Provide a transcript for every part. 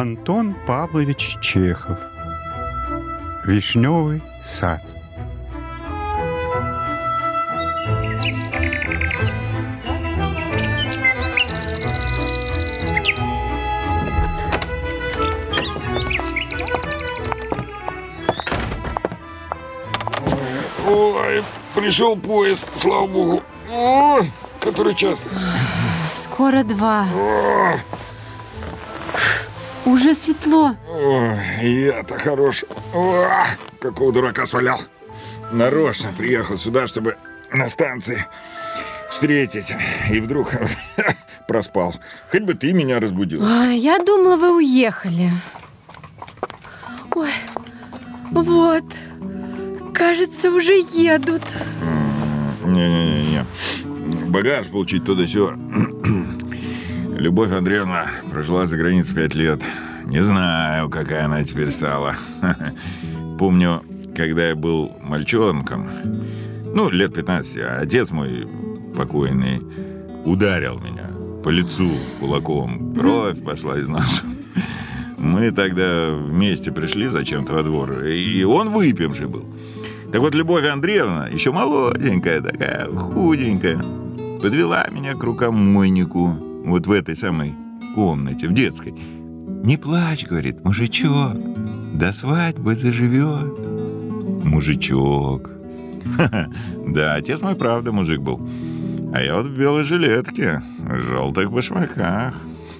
Антон Павлович Чехов. Вишневый сад. Ой, пришел поезд, слава богу. О, который час? Скоро два. О, Уже светло. ой, я-то хорош. О, какого дурака свалял. Нарочно приехал сюда, чтобы на станции встретить. И вдруг проспал. Хоть бы ты меня разбудил. Ой, я думала, вы уехали. Ой, вот. Кажется, уже едут. Не-не-не. Багаж получить туда все. Любовь Андреевна прожила за границей пять лет. Не знаю, какая она теперь стала. Помню, когда я был мальчонком, ну, лет 15, а отец мой покойный ударил меня по лицу кулаком. Кровь пошла из нас. Мы тогда вместе пришли зачем-то во двор, и он выпивший был. Так вот, Любовь Андреевна, еще молоденькая такая, худенькая, подвела меня к рукомойнику вот в этой самой комнате, в детской. «Не плачь», — говорит, — «мужичок, до свадьбы заживет». Мужичок. Да, отец мой правда мужик был. А я вот в белой жилетке, в желтых башмаках.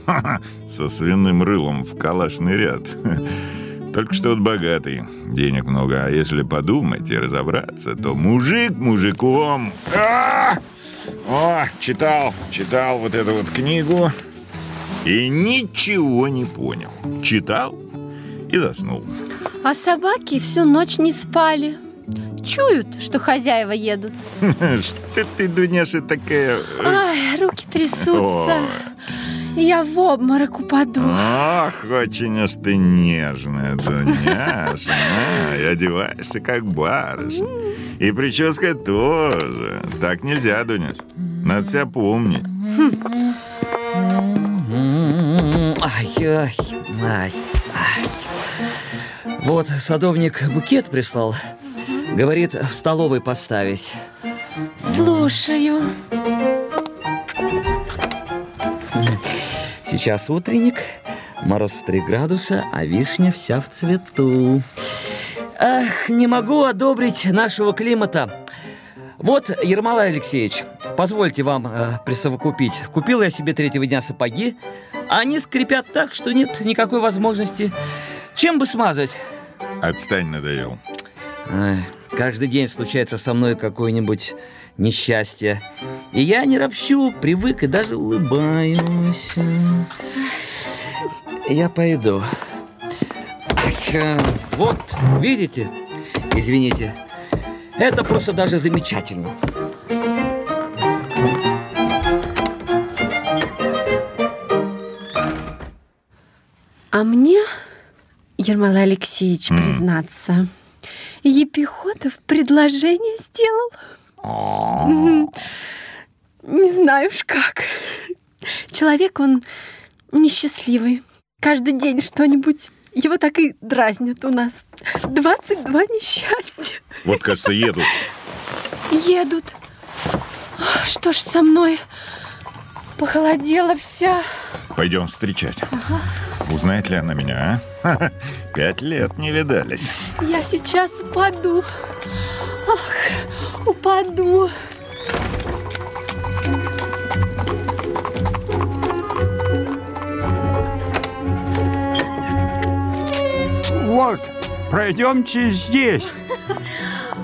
Со свиным рылом в калашный ряд. Только что вот богатый, денег много, а если подумать и разобраться, то мужик мужиком. А! О, читал, читал вот эту вот книгу и ничего не понял. Читал и заснул. А собаки всю ночь не спали. Чуют, что хозяева едут. Что ты, Дуняша, такая... э, Ай, руки трясутся. Я в обморок упаду. Ох, очень уж ты нежная, Дуняша. а, И одеваешься как барышня. И прическа тоже. Так нельзя, Дуняш. Надо себя помнить. Ай, ай, ай, ай. Вот садовник букет прислал. Говорит, в столовой поставить. Слушаю. Сейчас утренник, мороз в 3 градуса, а вишня вся в цвету. Ах, не могу одобрить нашего климата. Вот, Ермолай Алексеевич, позвольте вам э, присовокупить. Купил я себе третьего дня сапоги, а они скрипят так, что нет никакой возможности. Чем бы смазать? Отстань, надоел. Ай, каждый день случается со мной какое-нибудь несчастье. И я не ропщу, привык и даже улыбаюсь. Я пойду. Так, э, Вот, видите? Извините. Это просто даже замечательно. А мне, Ермолай Алексеевич, признаться, Епиходов предложение сделал. Не знаю уж как. Человек он несчастливый. Каждый день что-нибудь. Его так и дразнят у нас. 22 несчастья. Вот, кажется, едут. Едут. Что ж со мной? Похолодела вся. Пойдем встречать. Узнает ли она меня, а? Пять лет не видались. Я сейчас упаду. Ах, упаду. Вот, пройдемте здесь.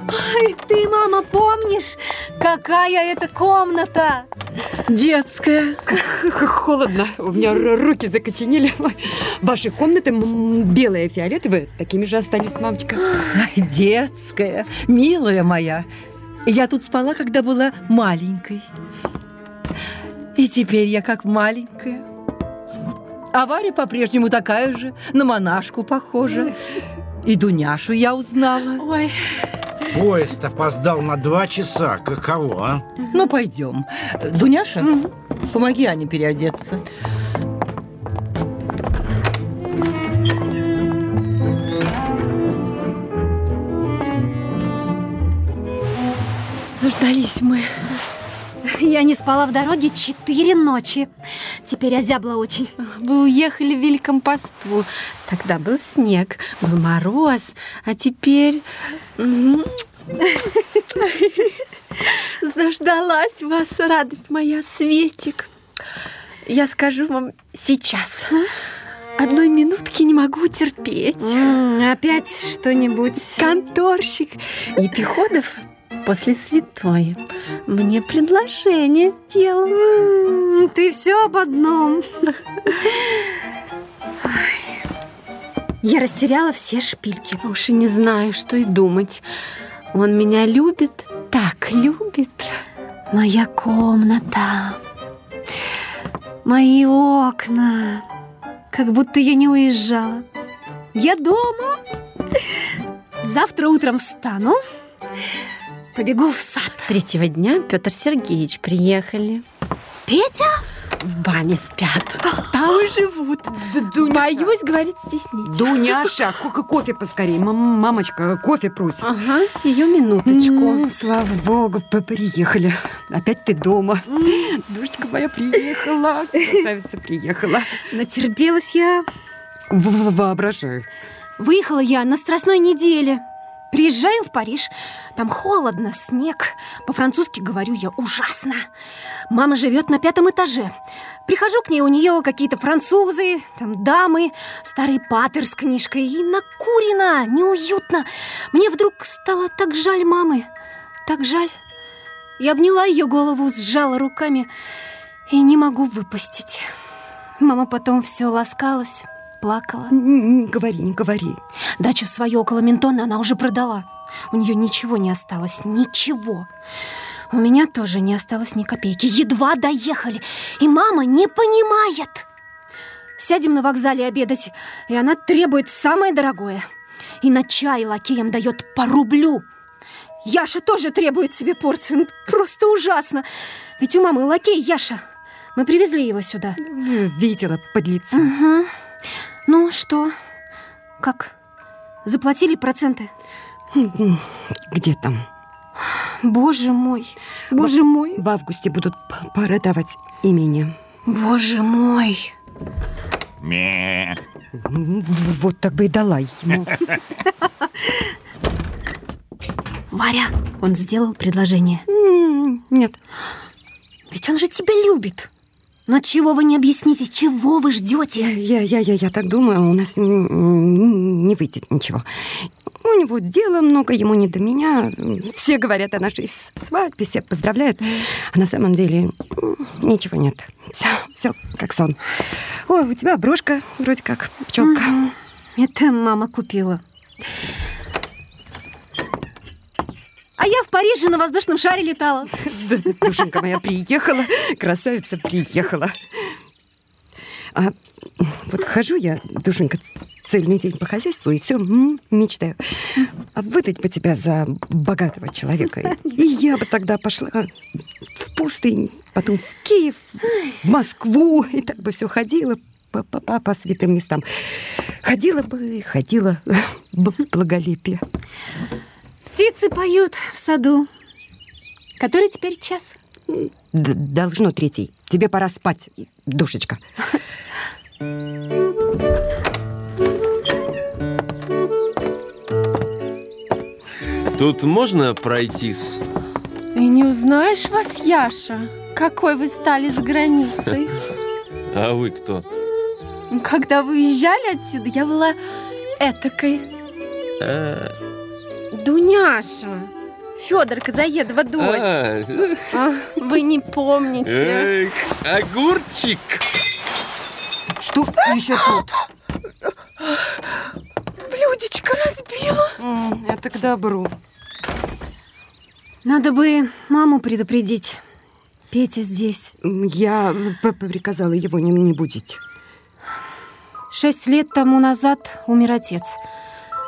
Ай, ты, мама, помнишь, какая это комната? Детская. Холодно. У меня руки закоченели. Ваши комнаты белые, фиолетовые, такими же остались, мамочка. Детская, милая моя. Я тут спала, когда была маленькой. И теперь я как маленькая. А Варя по-прежнему такая же, на монашку похожа. И Дуняшу я узнала. Ой, Поезд опоздал на два часа. Каково, а? Ну, пойдем. Дуняша, угу. помоги Ане переодеться. Заждались мы. Я не спала в дороге четыре ночи. Теперь озябла очень. Вы уехали в Великом посту. Тогда был снег, был мороз, а теперь... Заждалась вас, радость моя, Светик. Я скажу вам сейчас. Одной минутки не могу терпеть. М, Опять что-нибудь. Конторщик Епиходов после святой мне предложение сделал. М, Ты все об одном. Я растеряла все шпильки. Уж и не знаю, что и думать. Он меня любит, так любит. Моя комната. Мои окна. Как будто я не уезжала. Я дома. Завтра утром встану. Побегу в сад. Третьего дня Петр Сергеевич приехали. Петя? В бане спят. Там и живут. Боюсь говорить стеснить. Дуняша, ко- кофе поскорей. Мам- Мамочка, кофе просит. Ага, сию минуточку. М, Слава богу, приехали. Опять ты дома. Душечка моя приехала. Красавица приехала. Натерпелась я. В- в- Воображаю. Выехала я на страстной неделе. Приезжаем в Париж. Там холодно, снег. По-французски говорю я ужасно. Мама живет на пятом этаже. Прихожу к ней, у нее какие-то французы, там дамы, старый патер с книжкой. И накурено, неуютно. Мне вдруг стало так жаль мамы. Так жаль. Я обняла ее голову, сжала руками и не могу выпустить. Мама потом все ласкалась, плакала. Не говори, не говори. Дачу свою около Ментона она уже продала. У нее ничего не осталось, ничего. У меня тоже не осталось ни копейки. Едва доехали, и мама не понимает. Сядем на вокзале обедать, и она требует самое дорогое. И на чай лакеям дает по рублю. Яша тоже требует себе порцию. Ну, Просто ужасно. Ведь у мамы лакей Яша. Мы привезли его сюда. Видела подлеца. Мгм. Ну что? Как? Заплатили проценты? Где там? Боже мой, боже мой, В августе будут п- пора давать имени. боже мой. Ме. В- Вот так бы и дала ему. Варя, он сделал предложение. Нет, Ведь он же тебя любит. Но чего вы не объясните, чего вы ждете? я, я, я, я так думаю, у нас не выйдет ничего. У него дела много, ему не до меня. Все говорят о нашей свадьбе, все поздравляют. А на самом деле ничего нет. Все, все как сон. Ой, у тебя брошка вроде как пчелка. Это мама купила. А я в Париже на воздушном шаре летала. Душенька моя приехала, красавица приехала. А вот хожу я, Душенька, цельный день по хозяйству и все мечтаю. А выдать бы тебя за богатого человека. И я бы тогда пошла в пустынь, потом в Киев, в Москву, и так бы все ходила по, по, по- по святым местам. Ходила бы, ходила, благолепие. Птицы поют в саду. Который теперь час? Д- должно третий. Тебе пора спать, душечка. Тут можно пройтись? И не узнаешь вас, Яша, какой вы стали за границей. А вы кто? Когда вы уезжали отсюда, я была этакой. А, Дуняша. Федор Казаедова дочь. а, А, вы не помните. эх, огурчик! Что еще тут? Блюдечко разбила. М, Это к добру. Надо бы маму предупредить. Петя здесь. Я приказала его не, не будить. Шесть лет тому назад умер отец.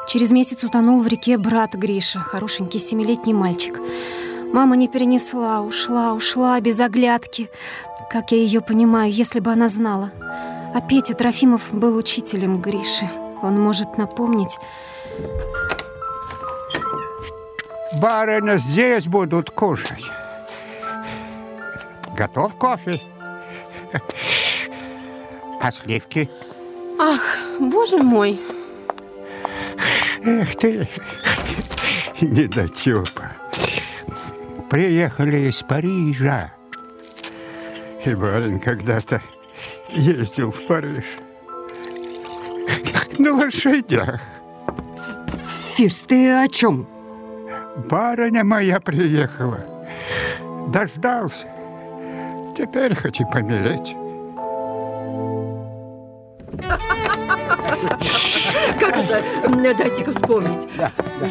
Через месяц утонул в реке брат Гриша, хорошенький семилетний мальчик. Мама не перенесла, ушла, ушла без оглядки. Как я ее понимаю, если бы она знала. А Петя Трофимов был учителем Гриши. Он может напомнить. Барыня здесь будут кушать. Готов кофе? А сливки? Ах, боже мой. Эх ты, недотепа. Приехали из Парижа. И барин когда-то ездил в Париж. На лошадях. Фирс, ты о чем? Барыня моя приехала. Дождался. Теперь хоть и помереть. Как это? Дайте-ка вспомнить.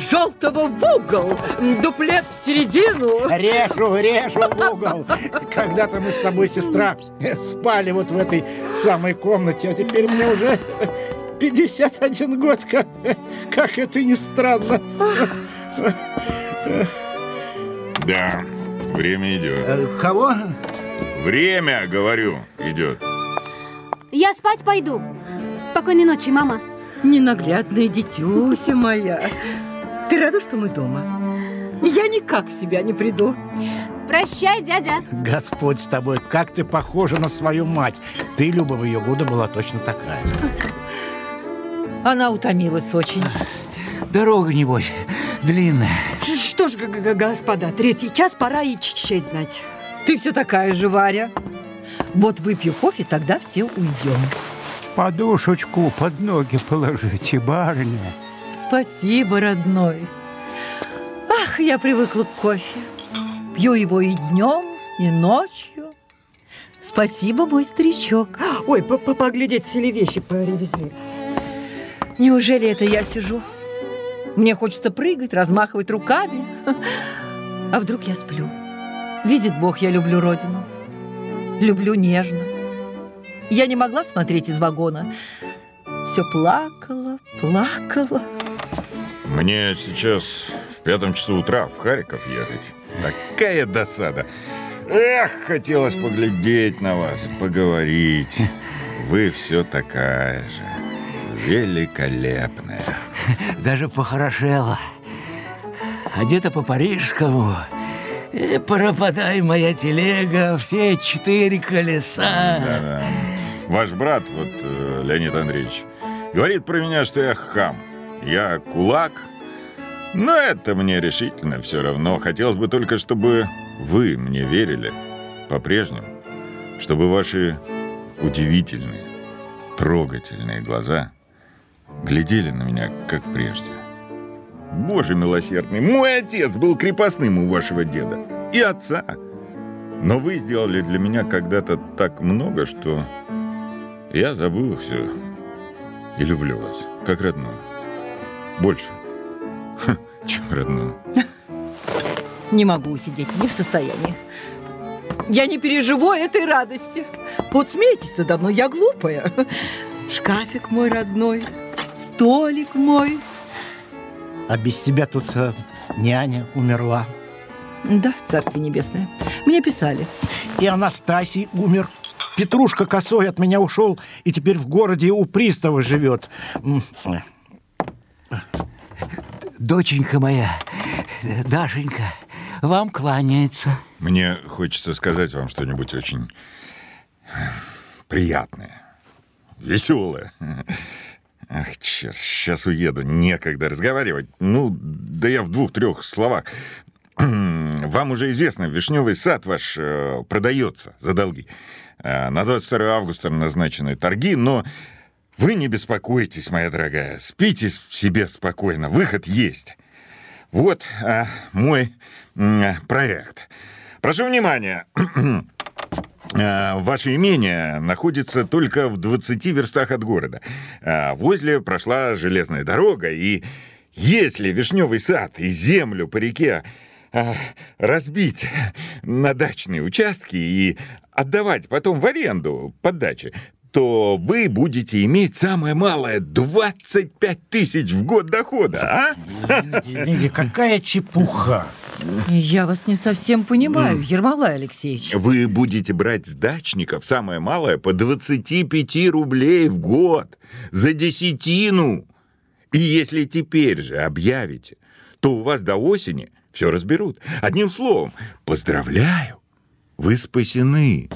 Желтого в угол, дуплет в середину. Режу, режу в угол. Когда-то мы с тобой, сестра, спали вот в этой самой комнате, а теперь мне уже 51 год, как, как это ни странно. Да, время идет. Э, Кого? Время, говорю, идет. Я спать пойду. Спокойной ночи, мама. Ненаглядная дитюся моя. Ты рада, что мы дома? Я никак в себя не приду. Прощай, дядя. Господь с тобой, как ты похожа на свою мать. Ты, Люба, в ее годы была точно такая. Она утомилась очень. Дорога, небось, длинная. Что ж, господа, третий час, пора и честь знать. Ты все такая же, Варя. Вот выпью кофе, тогда все уйдем. Подушечку под ноги положите, барыня. Спасибо, родной. Ах, я привыкла к кофе. Пью его и днем, и ночью. Спасибо, мой старичок. Ой, по- по- поглядеть, все ли вещи привезли. Неужели это я сижу? Мне хочется прыгать, размахивать руками. А вдруг я сплю? Видит Бог, я люблю родину. Люблю нежно. Я не могла смотреть из вагона. Все плакала, плакала. Мне сейчас в пятом часу утра в Харьков ехать. Такая досада. Эх, хотелось поглядеть на вас, поговорить. Вы все такая же. Великолепная. Даже похорошела. Одета по-парижскому. И пропадай, моя телега, все четыре колеса. Да-да. Ваш брат, вот э, Леонид Андреевич, говорит про меня, что я хам. Я кулак. Но это мне решительно все равно. Хотелось бы только, чтобы вы мне верили по-прежнему. Чтобы ваши удивительные, трогательные глаза глядели на меня, как прежде. Боже милосердный, мой отец был крепостным у вашего деда и отца. Но вы сделали для меня когда-то так много, что я забыл все и люблю вас, как родную. Больше, ха, чем родную. Не могу усидеть, не в состоянии. Я не переживу этой радости. Вот смейтесь надо мной, я глупая. Шкафик мой родной, столик мой. А без тебя тут э, няня умерла. Да, царствие небесное. Мне писали. И Анастасий умер. Петрушка косой от меня ушел и теперь в городе у пристава живет. Доченька моя, Дашенька, вам кланяется. Мне хочется сказать вам что-нибудь очень приятное, веселое. Ах, черт, сейчас уеду, некогда разговаривать. Ну, да я в двух-трех словах. Вам уже известно, вишневый сад ваш э, продается за долги. Э, на 22 августа назначены торги, но вы не беспокойтесь, моя дорогая. Спите себе спокойно, выход есть. Вот э, мой м, проект. Прошу внимания. Ваше имение находится только в 20 верстах от города. Возле прошла железная дорога, и если вишневый сад и землю по реке разбить на дачные участки и отдавать потом в аренду под дачи, то вы будете иметь самое малое 25 тысяч в год дохода, а? Извините, извините, какая чепуха. Я вас не совсем понимаю, Ермолай Алексеевич. Вы будете брать с дачников самое малое по 25 рублей в год за десятину. И если теперь же объявите, то у вас до осени все разберут. Одним словом, поздравляю, вы спасены.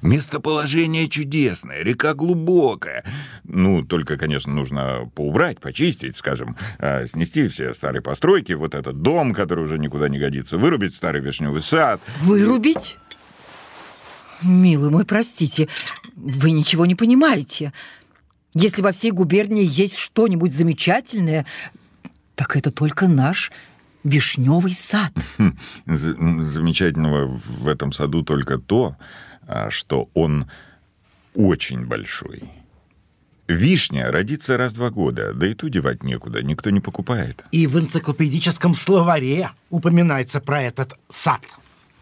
Местоположение чудесное, река глубокая. Ну, только, конечно, нужно поубрать, почистить, скажем, а, снести все старые постройки, вот этот дом, который уже никуда не годится, вырубить старый вишневый сад. Вырубить? Милый мой, простите, вы ничего не понимаете. Если во всей губернии есть что-нибудь замечательное, так это только наш вишневый сад. Хм, замечательного в этом саду только то, а, что он очень большой. Вишня родится раз в два года, да и ту девать некуда, никто не покупает. И в энциклопедическом словаре упоминается про этот сад.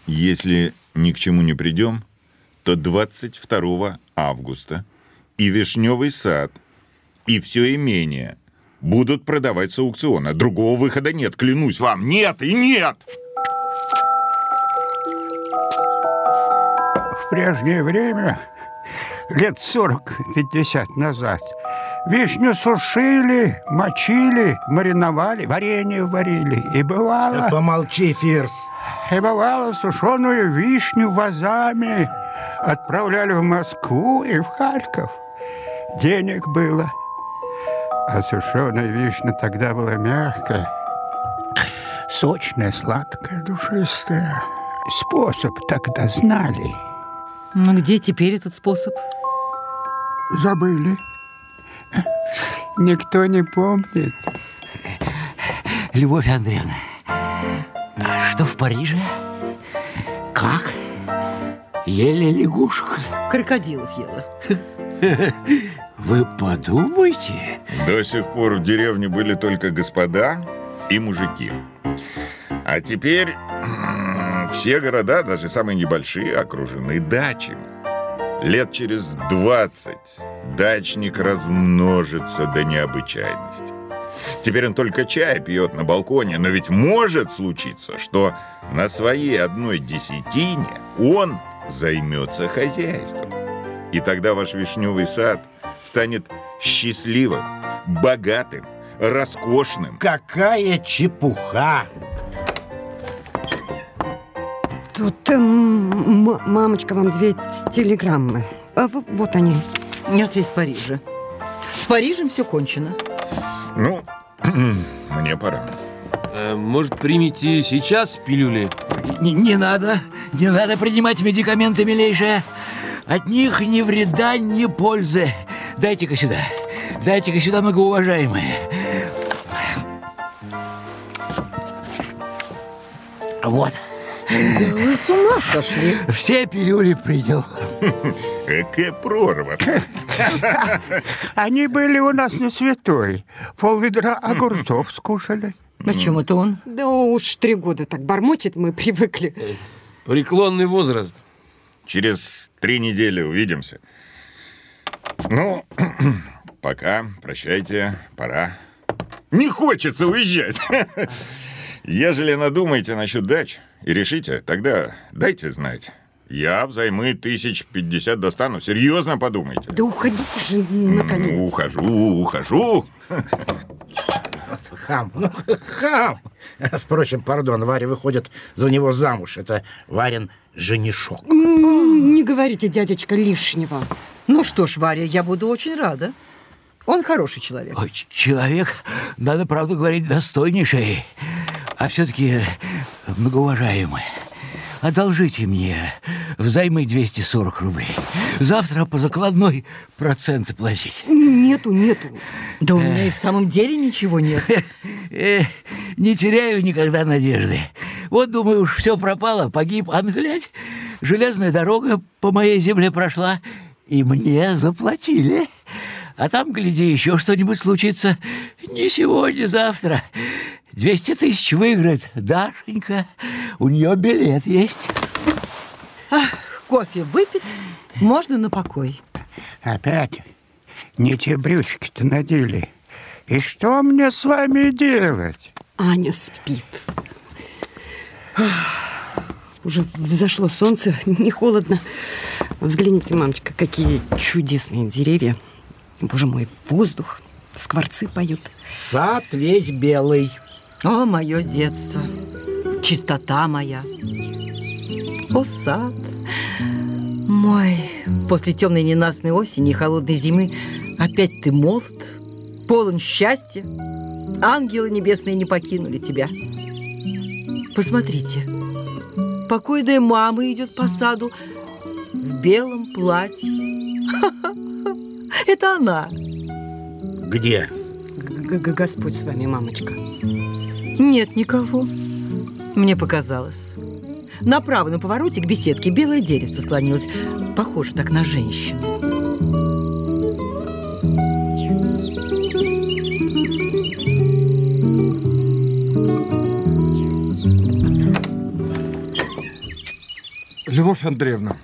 Если ни к чему не придем, то 22 августа и вишневый сад, и все имение будут продавать с аукциона. Другого выхода нет, клянусь вам. Нет и нет! В прежнее время, лет 40-50 назад, вишню сушили, мочили, мариновали, варенье варили. И бывало... Помолчи, Фирс. И бывало сушеную вишню вазами отправляли в Москву и в Харьков. Денег было. А сушеная вишня тогда была мягкая, сочная, сладкая, душистая. Способ тогда знали. Но Ну, где теперь этот способ? Забыли. Никто не помнит. Любовь Андреевна, а что в Париже? Как? Ели лягушек? Крокодилов ела. Вы подумайте. До сих пор в деревне были только господа и мужики. А теперь все города, даже самые небольшие, окружены дачами. Лет через 20 дачник размножится до необычайности. Теперь он только чай пьет на балконе, но ведь может случиться, что на своей одной десятине он займется хозяйством. И тогда ваш вишневый сад станет счастливым, богатым, роскошным. Какая чепуха! Тут, эм, м- мамочка, вам две телеграммы. А вот они. Нет, из Парижа. С Парижем все кончено. Ну, мне пора. Э, может, примите сейчас пилюли? Не, не надо, не надо принимать медикаменты, милейшая. От них ни вреда, ни пользы. Дайте-ка сюда. Дайте-ка сюда, многоуважаемые. Вот. Вы с ума сошли. Все пилюли принял. Какая прорва. Они были у нас на святой. Пол ведра огурцов скушали. На чем это он? Да уж три года так бормочет, мы привыкли. Преклонный возраст. Через три недели увидимся. Ну, пока, прощайте, пора. Не хочется уезжать. Ежели надумаете насчет дач и решите, тогда дайте знать. Я взаймы тысяч пятьдесят достану. Серьезно подумайте. Да уходите же, наконец. Ну, ухожу, ухожу. Хам, ну, хам. Впрочем, пардон, Варя выходит за него замуж. Это Варин женишок. Не говорите, дядечка, лишнего. Ну что ж, Варя, я буду очень рада. Он хороший человек. Ой, человек, надо правду говорить, достойнейший. А все-таки, многоуважаемый, одолжите мне взаймы 240 рублей. Завтра по закладной проценты платить. Нету, нету. Да у меня и в самом деле ничего нет. Не теряю никогда надежды. Вот, думаю, уж все пропало, погиб, а глядь, железная дорога по моей земле прошла, и мне заплатили. А там, гляди, еще что-нибудь случится. Не сегодня, завтра. 200 тысяч выиграет Дашенька. У нее билет есть. Кофе выпить, можно на покой. Опять не те брючки-то надели. И что мне с вами делать? Аня спит. Ах, Уже взошло солнце, не холодно. Взгляните, мамочка, какие чудесные деревья. Боже мой, воздух, скворцы поют. Сад весь белый. О, мое детство. чистота моя. О, сад мой, после темной ненастной осени и холодной зимы опять ты молод, полон счастья. Ангелы небесные не покинули тебя. Посмотрите, покойная мама идет по саду в белом платье. Это она. Где? Господь с вами, мамочка. Нет никого. Мне показалось. Направо на повороте к беседке белое деревце склонилось. Похоже так на женщину. Любовь Андреевна,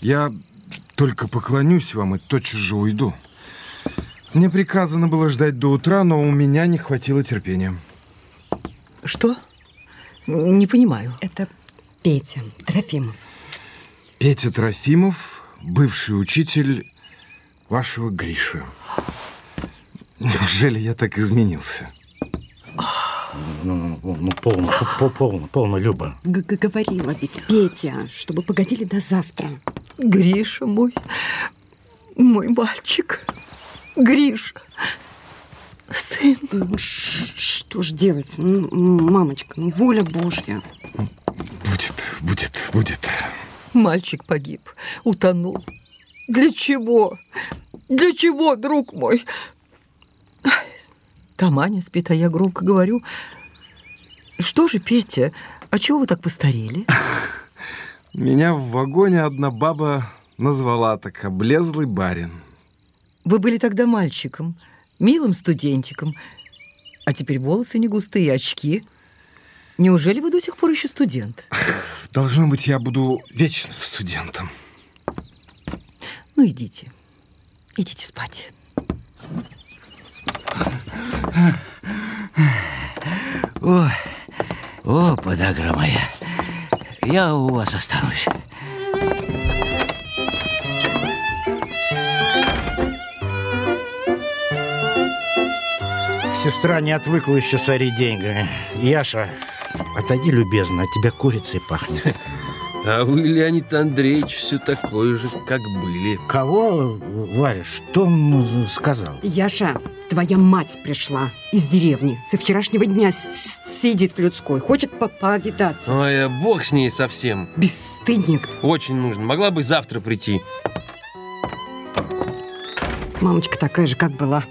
я только поклонюсь вам и тотчас же уйду. Мне приказано было ждать до утра, но у меня не хватило терпения. Что? Не понимаю. Это Петя Трофимов. Петя Трофимов, бывший учитель вашего Гриши. Неужели я так изменился? Ну, ну, ну полно, по- полно, полно, Люба. Г -г Говорила ведь Петя, чтобы погодили до завтра. Гриша мой, мой мальчик. Гриша, сын. Ну, что ж делать, М, м, мамочка, ну воля Божья. Будет, будет, будет. Мальчик погиб, утонул. Для чего? Для чего, друг мой? Ай, Там Аня спит, а я громко говорю. Что же, Петя, а чего вы так постарели? Меня в вагоне одна баба назвала так облезлый барин. Вы были тогда мальчиком, милым студентиком, а теперь волосы не густые, очки. Неужели вы до сих пор еще студент? Должно быть, я буду вечным студентом. Ну, идите. Идите спать. О, о, подагра моя, я у вас останусь. Сестра не отвыкла еще сорить деньги. Яша, отойди, любезно, от тебя курицей пахнет. А вы, Леонид Андреевич, все такой же, как были. Кого, Варя, что он сказал? Яша, твоя мать пришла из деревни. Со вчерашнего дня с- с- сидит в людской, хочет по повидаться. Ой, а бог с ней совсем. Бесстыдник. Очень нужно. Могла бы завтра прийти. Мамочка такая же, как была.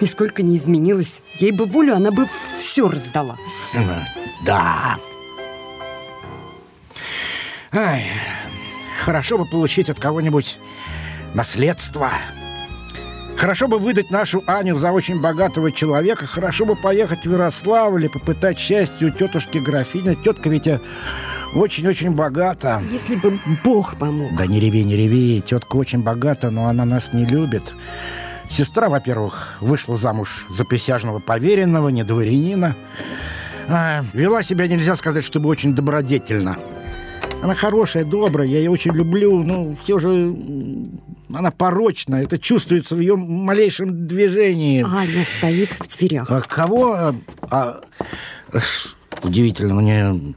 Нисколько не изменилась. Ей бы волю, она бы все раздала. Да. Ай, хорошо бы получить от кого-нибудь наследство. Хорошо бы выдать нашу Аню за очень богатого человека. Хорошо бы поехать в Ярославль и попытать счастье у тетушки графини. Тетка ведь э, очень-очень богата. Если бы Бог помог. Да не реви, не реви. Тетка очень богата, но она нас не любит. Сестра, во-первых, вышла замуж за присяжного поверенного, не дворянина. А, вела себя, нельзя сказать, чтобы очень добродетельно. Она хорошая, добрая, я ее очень люблю, но все же она порочна. Это чувствуется в ее малейшем движении. Аня стоит в дверях. А кого? а, удивительно, мне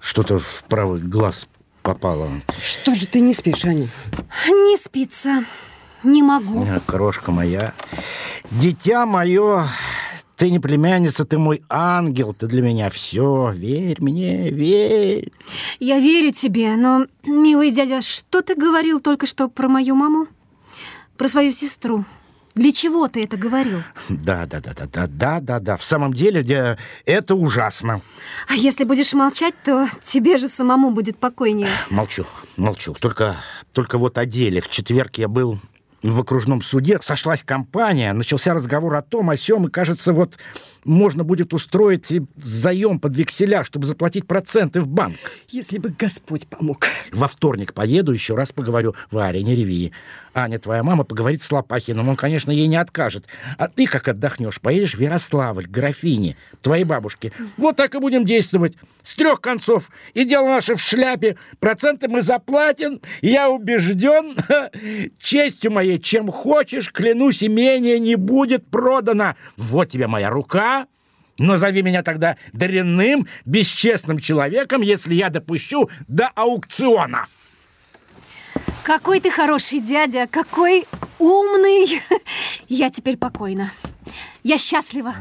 что-то в правый глаз попало. Что же ты не спишь, Аня? Не спится. Не могу. Крошка моя. Дитя мое, ты не племянница, ты мой ангел, ты для меня все. Верь мне, верь. Я верю тебе, но, милый дядя, что ты говорил только что про мою маму? Про свою сестру. Для чего ты это говорил? Да, да, да, да, да, да, да, да. В самом деле, де- это ужасно. А если будешь молчать, то тебе же самому будет покойнее. Молчу, молчу. Только, только вот о деле. В четверг я был в окружном суде, сошлась компания, начался разговор о том, о сём, и, кажется, вот можно будет устроить заем под векселя, чтобы заплатить проценты в банк. Если бы Господь помог. Во вторник поеду, еще раз поговорю. Варя, не реви. Аня, твоя мама, поговорит с Лопахиным. Он, конечно, ей не откажет. А ты, как отдохнешь, поедешь в Ярославль, к графине, твоей бабушке. Вот так и будем действовать. С трех концов. И дело наше в шляпе. Проценты мы заплатим. Я убежден. Честью моей, чем хочешь, клянусь, имение не будет продано. Вот тебе моя рука, Назови меня тогда дрянным, бесчестным человеком, если я допущу до аукциона. Какой ты хороший дядя, какой умный. Я теперь покойна. Я счастлива.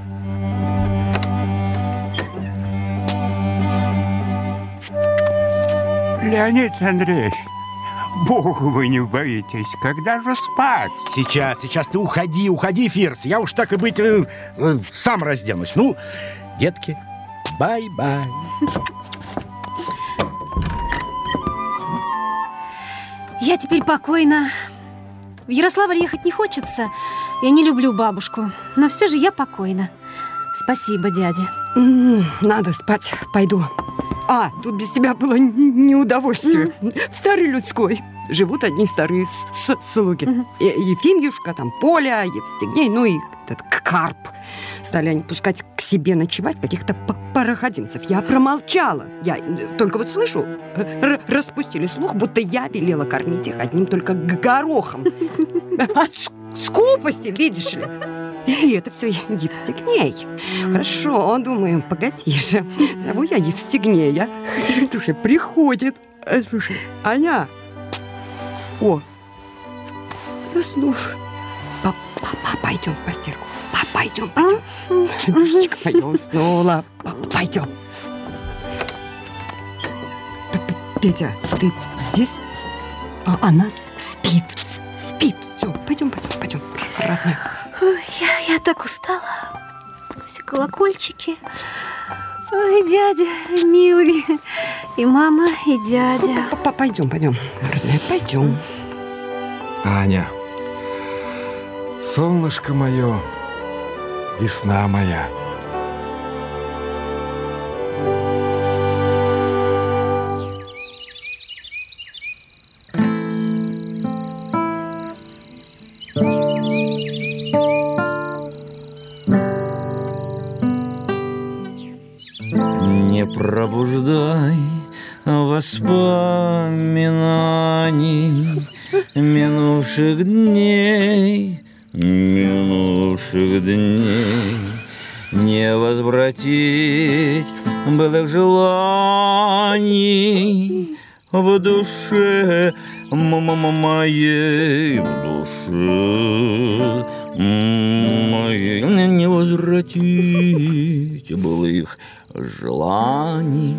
Леонид Андреевич, Бога вы не боитесь, когда же спать? Сейчас, сейчас ты уходи, уходи, Фирс. Я уж так и быть э, э, сам разденусь. Ну, детки, бай-бай. Я теперь покойна. В Ярославль ехать не хочется. Я не люблю бабушку. Но все же я покойна. Спасибо, дядя. Надо спать, пойду. А, тут без тебя было неудовольствие. В старой людской живут одни старые с- с- слуги. Ефимьюшка, там Поля, Евстигней, ну и этот Карп. Стали они пускать к себе ночевать каких-то пароходимцев. Я промолчала. Я э, только вот слышу, э, распустили слух, будто я велела кормить их одним только горохом. От ск- скупости, видишь ли. И это все Евстигней. Хорошо, думаю, погоди же. Зову я Евстигнея. Слушай, приходит. Э, Слушай, Аня. О, заснул. Па- па- Пойдем в постельку. Па- Пойдем, пойдем. Душечка моя уснула. Па- Пойдем. Петя, ты здесь? А она спит, спит. Все, пойдем, пойдем, пойдем, родная. Ой, я, я так устала. Все колокольчики. Ой, дядя, милый. И мама, и дядя. П- Пойдем, пойдем, родная, пойдем. Аня, солнышко мое, весна моя. Минувших дней, минувших дней. Не возвратить былых желаний в душе м- м- моей, в душе моей не возвратить былых желаний.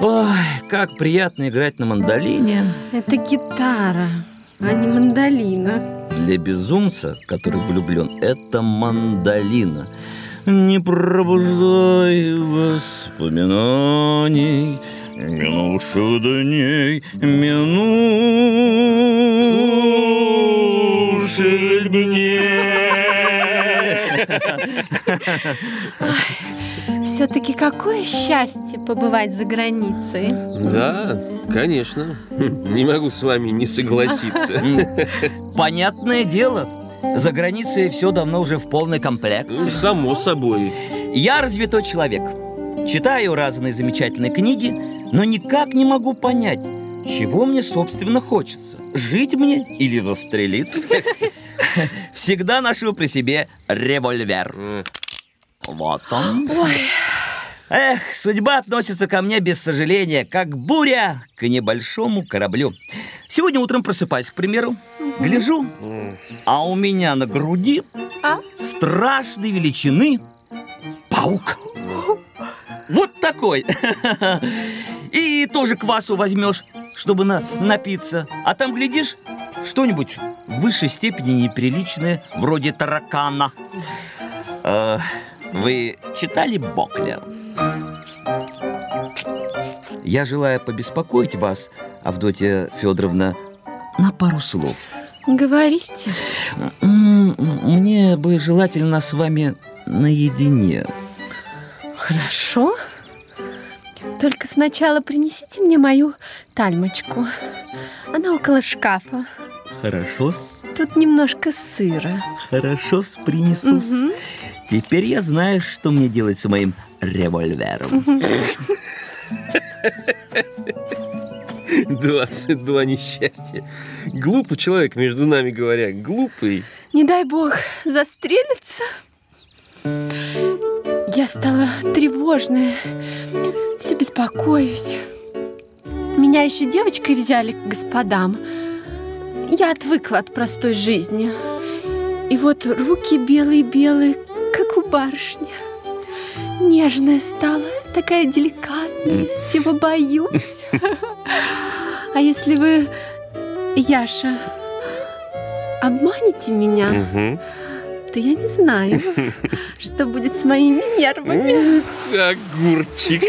Ой, как приятно играть на мандолине. Это гитара, а не мандолина. Для безумца, который влюблен, это мандолина. Не пробуждай воспоминаний минувших дней, минувших дней. Все-таки какое счастье побывать за границей. Да, конечно. Хм, Не могу с вами не согласиться. Понятное дело, за границей все давно уже в полной Ну, комплекции. Само собой. Я развитой человек. Читаю разные замечательные книги, но никак не могу понять, чего мне, собственно, хочется. Жить мне или застрелиться? Всегда ношу при себе револьвер. Вот он. Эх, судьба относится ко мне без сожаления, как буря к небольшому кораблю. Сегодня утром просыпаюсь, к примеру, гляжу, а у меня на груди А? страшной величины паук. Вот такой. И тоже квасу возьмешь, чтобы на- напиться. А там, глядишь, что-нибудь в высшей степени неприличное, вроде таракана. Э, Вы читали Бокля? Я желаю побеспокоить вас, Авдотья Федоровна, на пару слов. Говорите. М, Мне бы желательно с вами наедине. Хорошо. Только сначала принесите мне мою тальмочку. Она около шкафа. Хорошо-с, Тут немножко сыра. хорошо-с, принесу-с. Мгм. Теперь я знаю, что мне делать с моим револьвером. 22 несчастья. Глупый человек, между нами говоря. Глупый. Не дай бог застрелиться. Я стала тревожная, все беспокоюсь. Меня еще девочкой взяли к господам. Я отвыкла от простой жизни. И вот руки белые-белые, барышни. Нежная стала, такая деликатная, всего боюсь. А если вы, Яша, обманете меня, то я не знаю, что будет с моими нервами. Огурчик.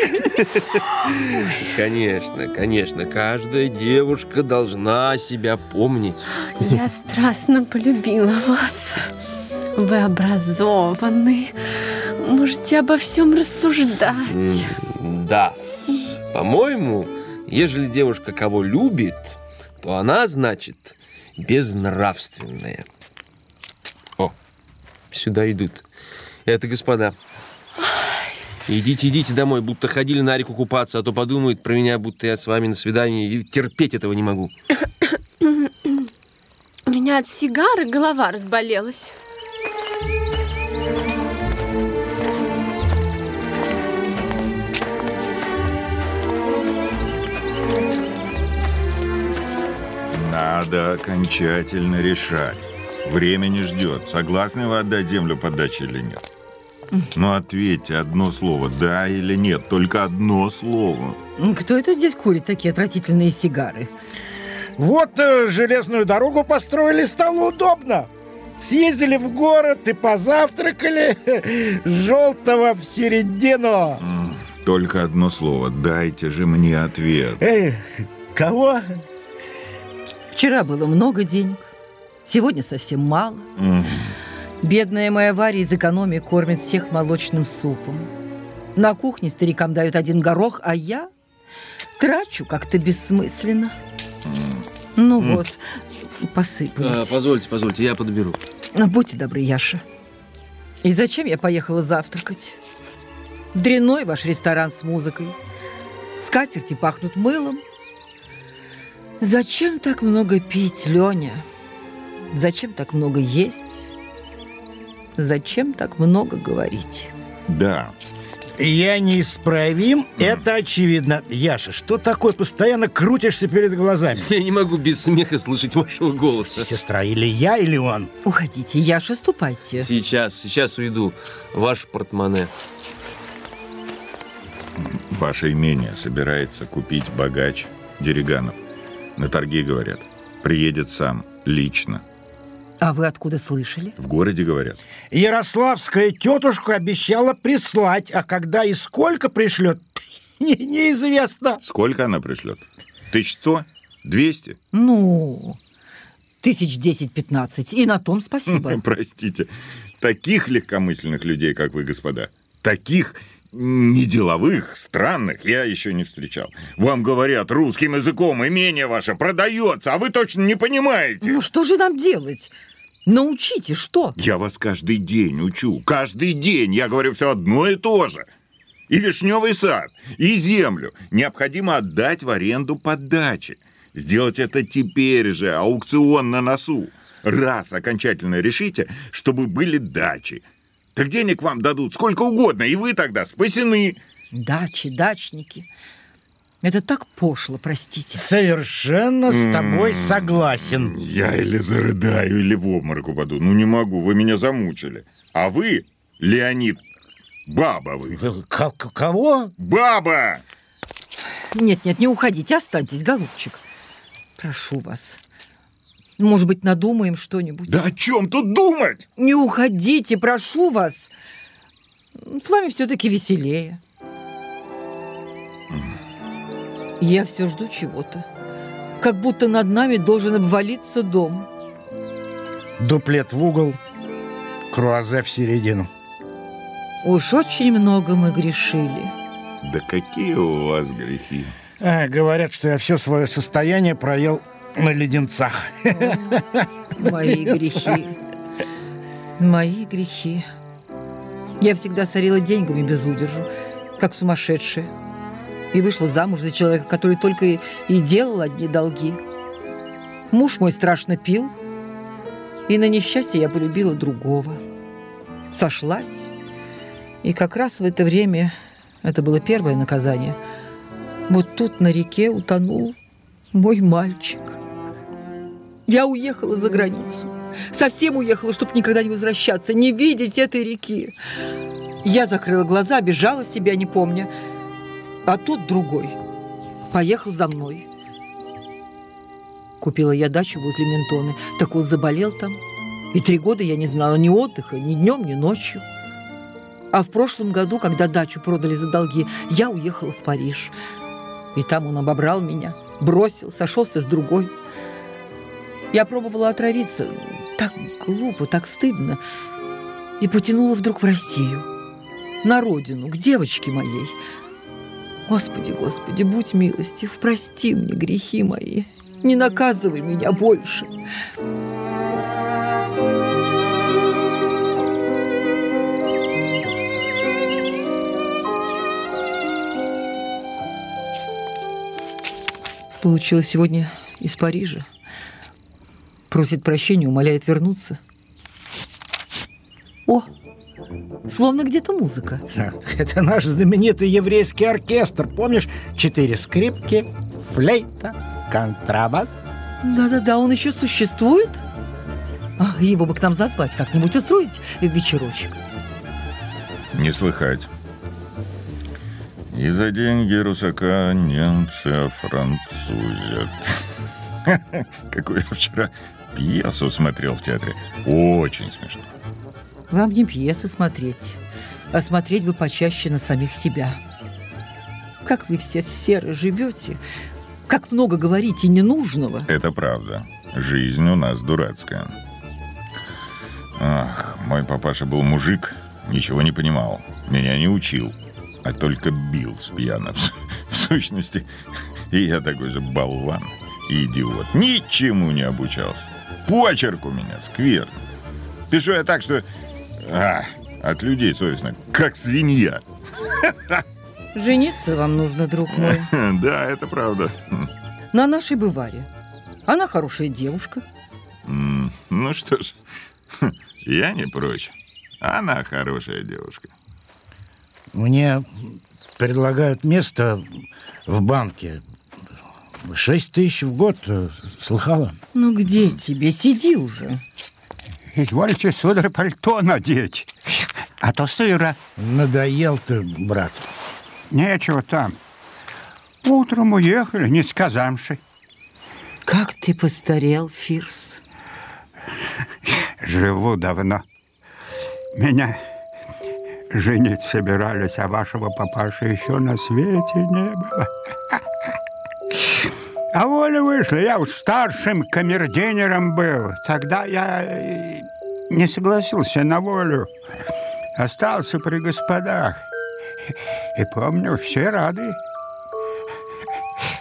Конечно, конечно, каждая девушка должна себя помнить. Я страстно полюбила вас. Вы образованы, можете обо всем рассуждать. Да, по-моему, ежели девушка кого любит, то она, значит, безнравственная. О, сюда идут. Это господа. Идите, идите домой, будто ходили на реку купаться, а то подумают про меня, будто я с вами на свидании, и терпеть этого не могу. У меня от сигары голова разболелась. Надо окончательно решать. Время не ждет. Согласны вы отдать землю под дачу или нет? Ну, ответьте одно слово, да или нет. Только одно слово. Кто это здесь курит такие отвратительные сигары? Вот э, железную дорогу построили, стало удобно. Съездили в город и позавтракали желтого в середину. Только одно слово. Дайте же мне ответ. Эй, кого? Вчера было много денег, сегодня совсем мало. Бедная моя Варя из экономии кормит всех молочным супом. На кухне старикам дают один горох, а я трачу как-то бессмысленно. Ну вот, посыпались. А, позвольте, позвольте, я подберу. Ну, Будьте добры, Яша. И зачем я поехала завтракать? В дрянной ваш ресторан с музыкой. Скатерти пахнут мылом. Зачем так много пить, Леня? Зачем так много есть? Зачем так много говорить? Да. Я неисправим, это очевидно. Яша, что такое? Постоянно крутишься перед глазами. Я не могу без смеха слышать вашего голоса. Сестра, или я, или он. Уходите, Яша, ступайте. Сейчас, сейчас уйду. Ваш портмоне. Ваше имение собирается купить богач Дериганов. На торги, говорят. Приедет сам, лично. А вы откуда слышали? В городе, говорят. Ярославская тетушка обещала прислать, а когда и сколько пришлет, не- неизвестно. Сколько она пришлет? Тысяч сто? Двести? Ну, тысяч десять-пятнадцать. И на том спасибо. Простите. Таких легкомысленных людей, как вы, господа, таких неделовых, странных я еще не встречал. Вам говорят русским языком, имение ваше продается, а вы точно не понимаете. Ну что же нам делать? Научите, что? Я вас каждый день учу. Каждый день я говорю все одно и то же. И вишневый сад, и землю необходимо отдать в аренду под дачи. Сделать это теперь же, аукцион на носу. Раз окончательно решите, чтобы были дачи. Так денег вам дадут сколько угодно, и вы тогда спасены. Дачи, дачники. Это так пошло, простите. Совершенно с тобой согласен. Я или зарыдаю, или в обморок упаду. Ну не могу, вы меня замучили. А вы, Леонид, баба вы. Кого? Баба! Нет, нет, не уходите, останьтесь, голубчик. Прошу вас. Может быть, надумаем что-нибудь? Да о чем тут думать? Не уходите, прошу вас. С вами все-таки веселее. Я все жду чего-то. Как будто над нами должен обвалиться дом. Дуплет в угол, круазе в середину. Уж очень много мы грешили. Да какие у вас грехи? А, говорят, что я все свое состояние проел на леденцах. Мои грехи. Мои грехи. Я всегда сорила деньгами без удержу, как сумасшедшая. И вышла замуж за человека, который только и, и делал одни долги. Муж мой страшно пил, и на несчастье я полюбила другого. Сошлась И как раз в это время, это было первое наказание, вот тут на реке утонул мой мальчик. Я уехала за границу. Совсем уехала, чтобы никогда не возвращаться, не видеть этой реки. Я закрыла глаза, бежала себя, не помня. А тот другой поехал за мной. Купила я дачу возле Ментоны. Так он заболел там. И три года я не знала ни отдыха, ни днем, ни ночью. А в прошлом году, когда дачу продали за долги, я уехала в Париж. И там он обобрал меня, бросил, сошелся с другой. Я пробовала отравиться. Так глупо, так стыдно. И потянула вдруг в Россию. На родину, к девочке моей. Господи, Господи, будь милостив, прости мне грехи мои. Не наказывай меня больше. Получила сегодня из Парижа. Просит прощения, умоляет вернуться. О, словно где-то музыка. Это наш знаменитый еврейский оркестр. Помнишь? Четыре скрипки, флейта, контрабас. Да-да-да, он еще существует? А, его бы к нам зазвать, как-нибудь устроить вечерочек. Не слыхать. И за деньги русака немцы французят. Какую я вчера пьесу смотрел в театре. Очень смешно. Вам не пьесы смотреть, а смотреть бы почаще на самих себя. Как вы все серо живете, как много говорите ненужного. Это правда. Жизнь у нас дурацкая. Ах, мой папаша был мужик, ничего не понимал, меня не учил, а только бил с пьяна. В, в сущности, и я такой же болван и идиот. Ничему не обучался. Почерк у меня скверный. Пишу я так, что а, от людей совестно, как свинья. Жениться вам нужно, друг мой. Да, это правда. На нашей бываре. Она хорошая девушка. Ну что ж, я не прочь. Она хорошая девушка. Мне предлагают место в банке. Шесть тысяч в год, э, слыхала? Ну где тебе? Сиди уже. Извольте, сударь, пальто надеть, а то сыро. Надоел ты, брат. Нечего там. Утром уехали, не сказавши. Как ты постарел, Фирс. Живу давно. Меня женить собирались, а вашего папаши еще на свете не было. А воля вышла, я уж старшим камердинером был. Тогда я э, не согласился на волю. Остался при господах. И помню, все рады.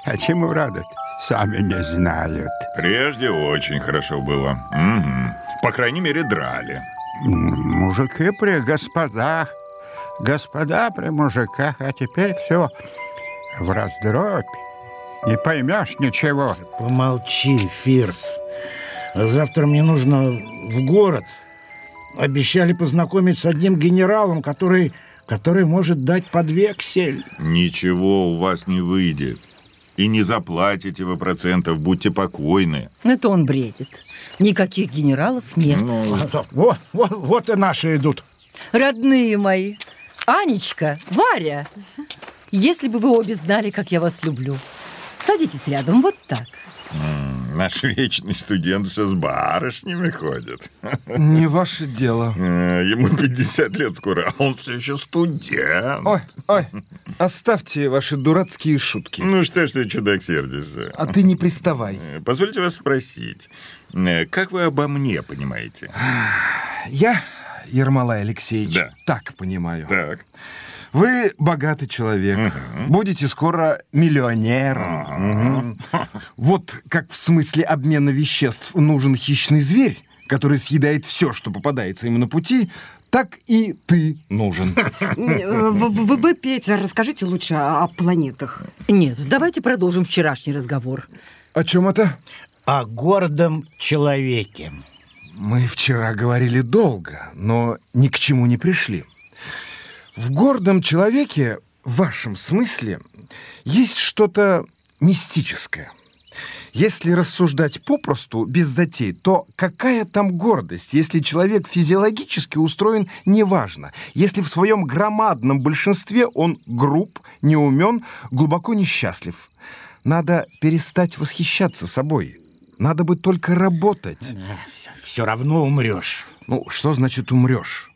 А чему рады сами не знают. Прежде очень хорошо было. Мгм. По крайней мере, драли. Мужики при господах, господа при мужиках, а теперь все в раздробь. Не поймешь ничего. Помолчи, Фирс. Завтра мне нужно в город. Обещали познакомить с одним генералом, который, который может дать под вексель. Ничего у вас не выйдет. И не заплатите вы процентов, будьте покойны. Это он бредит. Никаких генералов нет. Ну, Вот, вот, вот и наши идут. Родные мои, Анечка, Варя, если бы вы обе знали, как я вас люблю. Садитесь рядом, вот так. м, наш вечный студент все с барышнями ходит. Не ваше дело. Э, Ему 50 лет скоро, а он все еще студент. Ой, ой, оставьте ваши дурацкие шутки. Ну что ж ты, чудак, сердишься? А ты не приставай. Э, Позвольте вас спросить, э, как вы обо мне понимаете? Я, Ермолай Алексеевич, Да. так понимаю. Так. Вы богатый человек, будете скоро миллионером. Вот как в смысле обмена веществ нужен хищный зверь, который съедает все, что попадается ему на пути, так и ты нужен. Вы, вы- вы, Петя, расскажите лучше о, о планетах. Нет, давайте продолжим вчерашний разговор. О чем это? О гордом человеке. Мы вчера говорили долго, но ни к чему не пришли. В гордом человеке, в вашем смысле, есть что-то мистическое. Если рассуждать попросту, без затей, то какая там гордость, если человек физиологически устроен неважно, если в своем громадном большинстве он груб, неумен, глубоко несчастлив. Надо перестать восхищаться собой. Надо бы только работать. Все равно умрешь. Ну, что значит умрешь?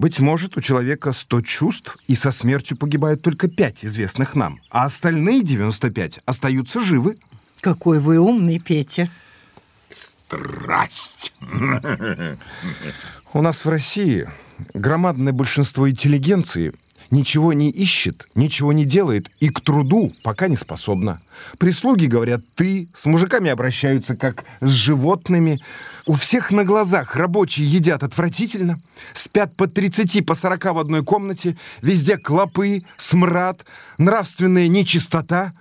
Быть может, у человека 100 чувств, и со смертью погибают только пять известных нам, а остальные 95 остаются живы. Какой вы умный, Петя. Страсть. У нас в России громадное большинство интеллигенции ничего не ищет, ничего не делает и к труду пока не способна. Прислуги говорят «ты», с мужиками обращаются как с животными. У всех на глазах рабочие едят отвратительно, спят по 30, по 40 в одной комнате, везде клопы, смрад, нравственная нечистота.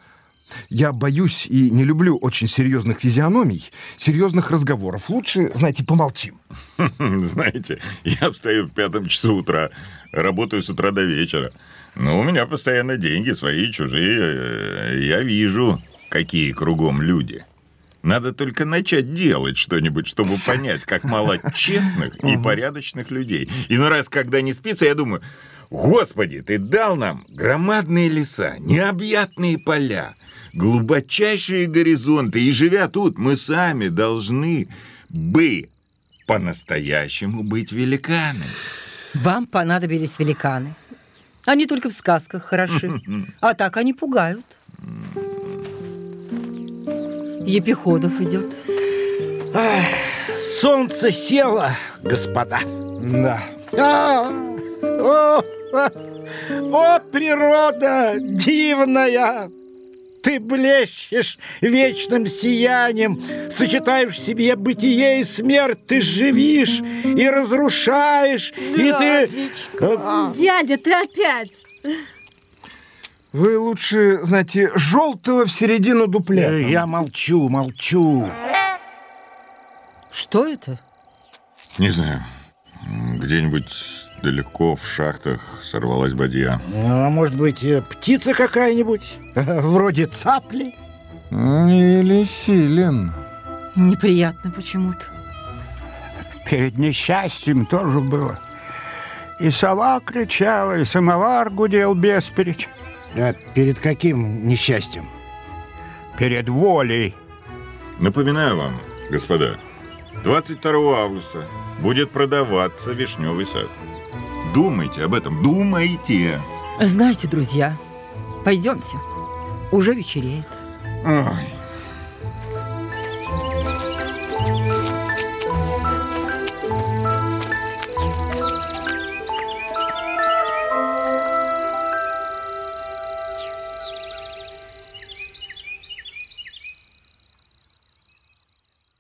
Я боюсь и не люблю очень серьезных физиономий, серьезных разговоров. Лучше, знаете, помолчим. Знаете, я встаю в пятом часу утра, работаю с утра до вечера. Но у меня постоянно деньги, свои, чужие. Я вижу, какие кругом люди. Надо только начать делать что-нибудь, чтобы понять, как мало честных и порядочных людей. И ну раз, когда не спится, я думаю, Господи, ты дал нам громадные леса, необъятные поля, глубочайшие горизонты, и живя тут, мы сами должны бы по-настоящему быть великанами. Вам понадобились великаны. Они только в сказках хороши. А так они пугают. Епиходов идет. Солнце село, господа. Да. А, о, а, о, природа дивная! Ты блещешь вечным сиянием, сочетаешь в себе бытие и смерть, ты живишь и разрушаешь, и ты... Дядя, ты опять! Вы лучше, знаете, желтого в середину дупля. Э, Я молчу, молчу. Что это? Не знаю, где-нибудь далеко в шахтах сорвалась бадья. А может быть, э, птица какая-нибудь? Вроде цапли? Или филин. Неприятно почему-то. Перед несчастьем тоже было. И сова кричала, и самовар гудел бесперечь. А перед каким несчастьем? Перед волей. Напоминаю вам, господа, 22 августа будет продаваться вишневый сад. Думайте об этом, думайте. Знаете, друзья, пойдемте. Уже вечереет. Ой.